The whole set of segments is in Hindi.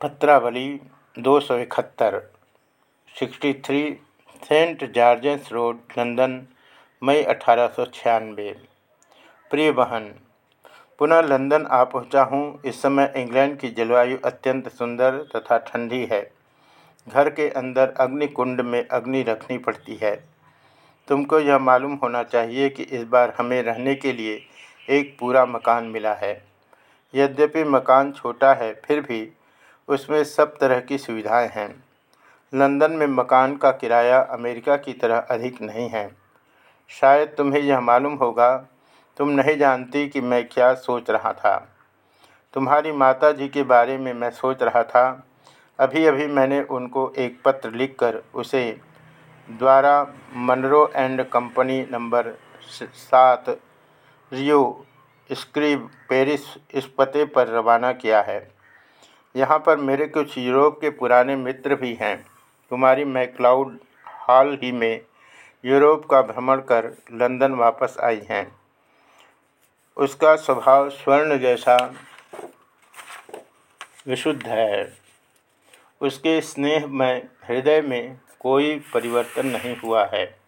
पत्रावली दो सौ इकहत्तर, sixty three Saint George's Road London मई अठारह सौ छियानवे। प्रिय बहन, पुनः लंदन आ पहुँचा हूँ। इस समय इंग्लैंड की जलवायु अत्यंत सुंदर तथा ठंडी है। घर के अंदर अग्नि कुंड में अग्नि रखनी पड़ती है। तुमको यह मालूम होना चाहिए कि इस बार हमें रहने के लिए एक पूरा मकान मिला है। यद्यपि मकान छोटा है, फिर भी उसमें सब तरह की सुविधाएँ हैं। लंदन में मकान का किराया अमेरिका की तरह अधिक नहीं है। शायद तुम्हें यह मालूम होगा, तुम नहीं जानती कि मैं क्या सोच रहा था। तुम्हारी माता जी के बारे में मैं सोच रहा था। अभी अभी मैंने उनको एक पत्र लिखकर उसे द्वारा मनरो एंड कंपनी नंबर सात, रियो स्क्रीब पेरिस इस पते पर रवाना किया है। यहाँ पर मेरे कुछ यूरोप के पुराने मित्र भी हैं। कुमारी मैक्लाउड हाल ही में यूरोप का भ्रमण कर लंदन वापस आई हैं। उसका स्वभाव स्वर्ण जैसा विशुद्ध है। उसके स्नेह में, हृदय में कोई परिवर्तन नहीं हुआ है।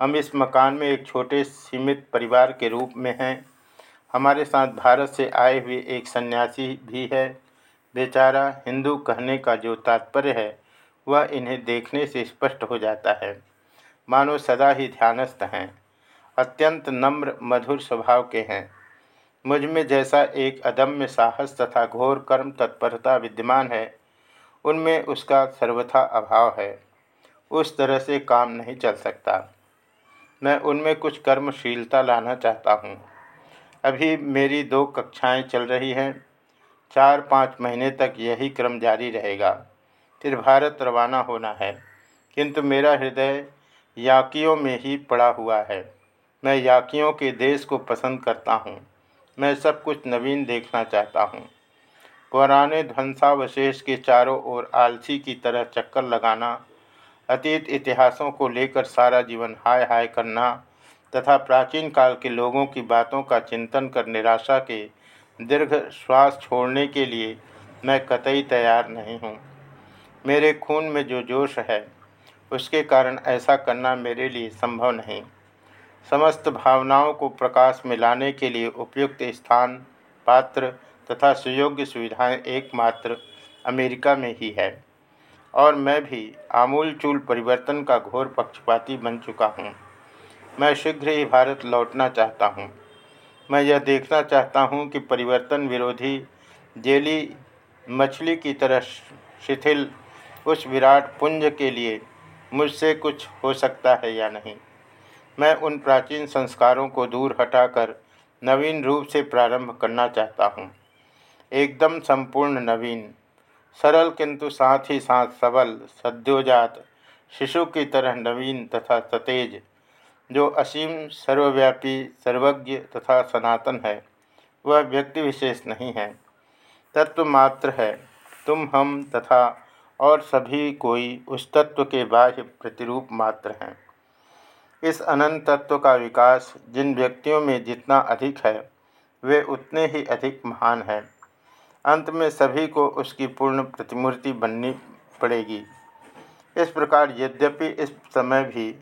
हम इस मकान में एक छोटे सीमित परिवार के रूप में हैं। हमारे साथ भारत से आए हुए एक सन्यासी भी है। बेचारा हिंदू कहने का जो तात्पर्य है, वह इन्हें देखने से स्पष्ट हो जाता है। मानो सदा ही ध्यानस्थ हैं। अत्यंत नम्र, मधुर स्वभाव के हैं। मुझमें जैसा एक अदम्य साहस तथा घोर कर्म तत्परता विद्यमान है, उनमें उसका सर्वथा अभाव है। उस तरह से काम नहीं चल सकता। मैं उनमें कुछ कर्मशीलता लाना चाहता हूँ। अभी मेरी दो कक्षाएँ चल रही हैं। चार पाँच महीने तक यही क्रम जारी रहेगा। फिर भारत रवाना होना है। किंतु मेरा हृदय याकियों में ही पड़ा हुआ है। मैं याकियों के देश को पसंद करता हूँ। मैं सब कुछ नवीन देखना चाहता हूँ। पुराने ध्वंसावशेष के चारों ओर आलसी की तरह चक्कर लगाना, अतीत इतिहासों को लेकर सारा जीवन हाय हाय करना, तथा प्राचीन काल के लोगों की बातों का चिंतन कर निराशा के दीर्घ श्वास छोड़ने के लिए मैं कतई तैयार नहीं हूँ। मेरे खून में जो जोश है, उसके कारण ऐसा करना मेरे लिए संभव नहीं। समस्त भावनाओं को प्रकाश में लाने के लिए उपयुक्त स्थान, पात्र तथा सुयोग्य सुविधाएँ एकमात्र अमेरिका में ही है। और मैं भी आमूल चूल परिवर्तन का घोर पक्षपाती बन चुका हूँ। मैं शीघ्र ही भारत लौटना चाहता हूँ। मैं यह देखना चाहता हूँ कि परिवर्तन विरोधी जेली मछली की तरह शिथिल उस विराट पुंज के लिए मुझसे कुछ हो सकता है या नहीं। मैं उन प्राचीन संस्कारों को दूर हटाकर नवीन रूप से प्रारंभ करना चाहता हूँ। एकदम संपूर्ण नवीन, सरल किंतु साथ ही साथ सबल, सद्योजात, शिशु की तरह नवीन तथा सतेज जो असीम, सर्वव्यापी, सर्वज्ञ तथा सनातन है, वह व्यक्ति विशेष नहीं है। तत्व मात्र है। तुम, हम तथा और सभी कोई उस तत्व के बाह्य प्रतिरूप मात्र हैं। इस अनंत तत्व का विकास जिन व्यक्तियों में जितना अधिक है, वे उतने ही अधिक महान हैं। अंत में सभी को उसकी पूर्ण प्रतिमूर्ति बननी पड़ेगी। इस प्रकार यद्यपि इस समय भी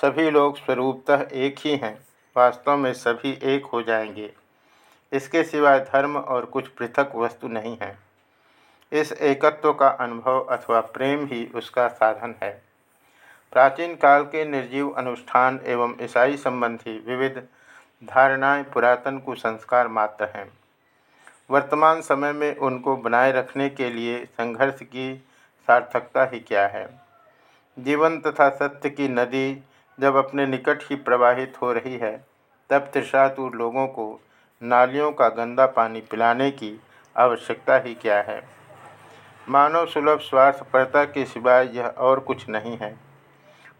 सभी लोग स्वरूपतः एक ही हैं। वास्तव में सभी एक हो जाएँगे। इसके सिवाय धर्म और कुछ पृथक वस्तु नहीं है। इस एकत्व का अनुभव अथवा प्रेम ही उसका साधन है। प्राचीन काल के निर्जीव अनुष्ठान एवं ईसाई संबंधी विविध धारणाएँ पुरातन कुसंस्कार मात्र हैं। वर्तमान समय में उनको बनाए रखने के लिए संघर्ष की सार्थकता ही क्या है? जीवन तथा सत्य की नदी जब अपने निकट ही प्रवाहित हो रही है, तब त्रिशातुर लोगों को नालियों का गंदा पानी पिलाने की आवश्यकता ही क्या है? मानव सुलभ स्वार्थपरता के सिवाय यह और कुछ नहीं है।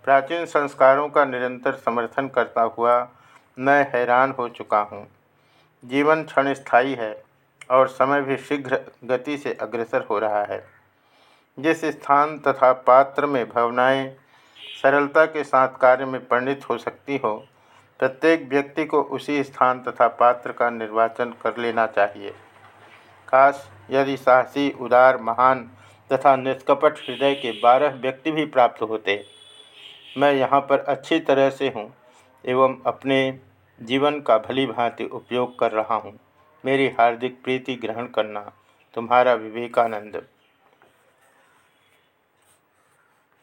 प्राचीन संस्कारों का निरंतर समर्थन करता हुआ मैं हैरान हो चुका हूँ। जीवन क्षण स्थायी है और समय भी शीघ्र गति से अग्रसर हो रहा है। जिस स्थान तथा पात्र में भावनाएँ सरलता के साथ कार्य में परिणित हो सकती हो, प्रत्येक व्यक्ति को उसी स्थान तथा पात्र का निर्वाचन कर लेना चाहिए। काश यदि साहसी, उदार, महान तथा निष्कपट हृदय के बारह व्यक्ति भी प्राप्त होते। मैं यहाँ पर अच्छी तरह से हूँ एवं अपने जीवन का भली भांति उपयोग कर रहा हूँ। मेरी हार्दिक प्रीति ग्रहण करना तुम्हारा विवेकानंद।